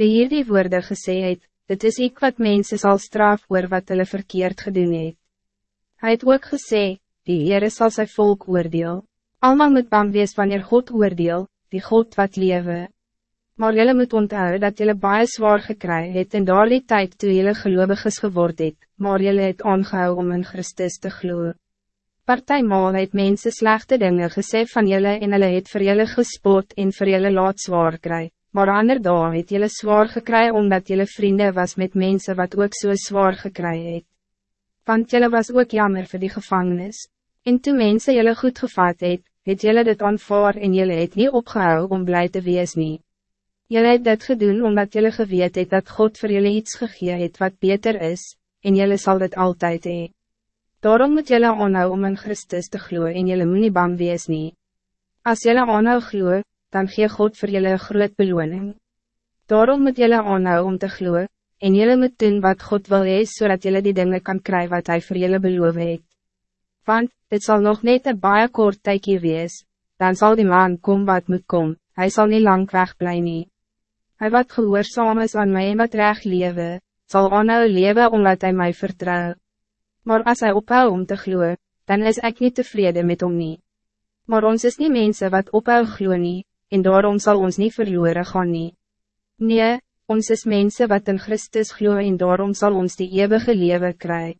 Wie hier die woorde gesê het, dit is ik wat mensen zal straf oor wat hulle verkeerd gedoen het. Hy het ook gesê, die Heere sal sy volk oordeel. Almal moet bang wees wanneer God oordeel, die God wat lewe. Maar jullie moet onthou dat jullie baie zwaar gekry het in daardie tijd toe jullie gelovig is geword het, maar jullie het aangehou om in Christus te gloeien. Partijmaal het mense slechte dingen gesê van jullie en hulle het vir jullie gespot en vir jullie laat zwaar kry, maar ander dae het jullie zwaar gekry omdat jullie vrienden was met mensen wat ook so zwaar gekry het. Want jullie was ook jammer voor die gevangenis, en toen mensen jullie goed gevat het, het jullie dit aanvaar en jullie het niet opgehou om blij te wees nie. Jullie het dit gedoen omdat jullie geweet het dat God voor jullie iets gegee het wat beter is, en jullie zal dit altijd hee. Daarom moet jullie aanhou om in Christus te gloeien en jullie moet nie bang wees nie. As jullie aanhou gloeien, dan gee God voor jullie een groot beloning. Daarom moet jullie aanhou om te gloeien, en jullie moet doen wat God wil hee, zodat jullie die dingen kan krijgen wat hij voor jullie beloof het. Want, dit zal nog net een baie kort tijdje wees, dan zal die man komen wat moet komen, hij zal niet lang wegblijven. nie. Hij wat gehoorzaam is aan mij en wat recht lewe, zal aanhou lewe omdat hij mij vertrouwt. Maar als hij ophou om te gloeien, dan is ik niet tevreden met hom nie. Maar ons is niet mensen wat ophou gloeien nie, en daarom zal ons niet verloren gaan nie. Nee, ons is mensen wat in Christus gloeien en daarom zal ons die eeuwige leven krijgen.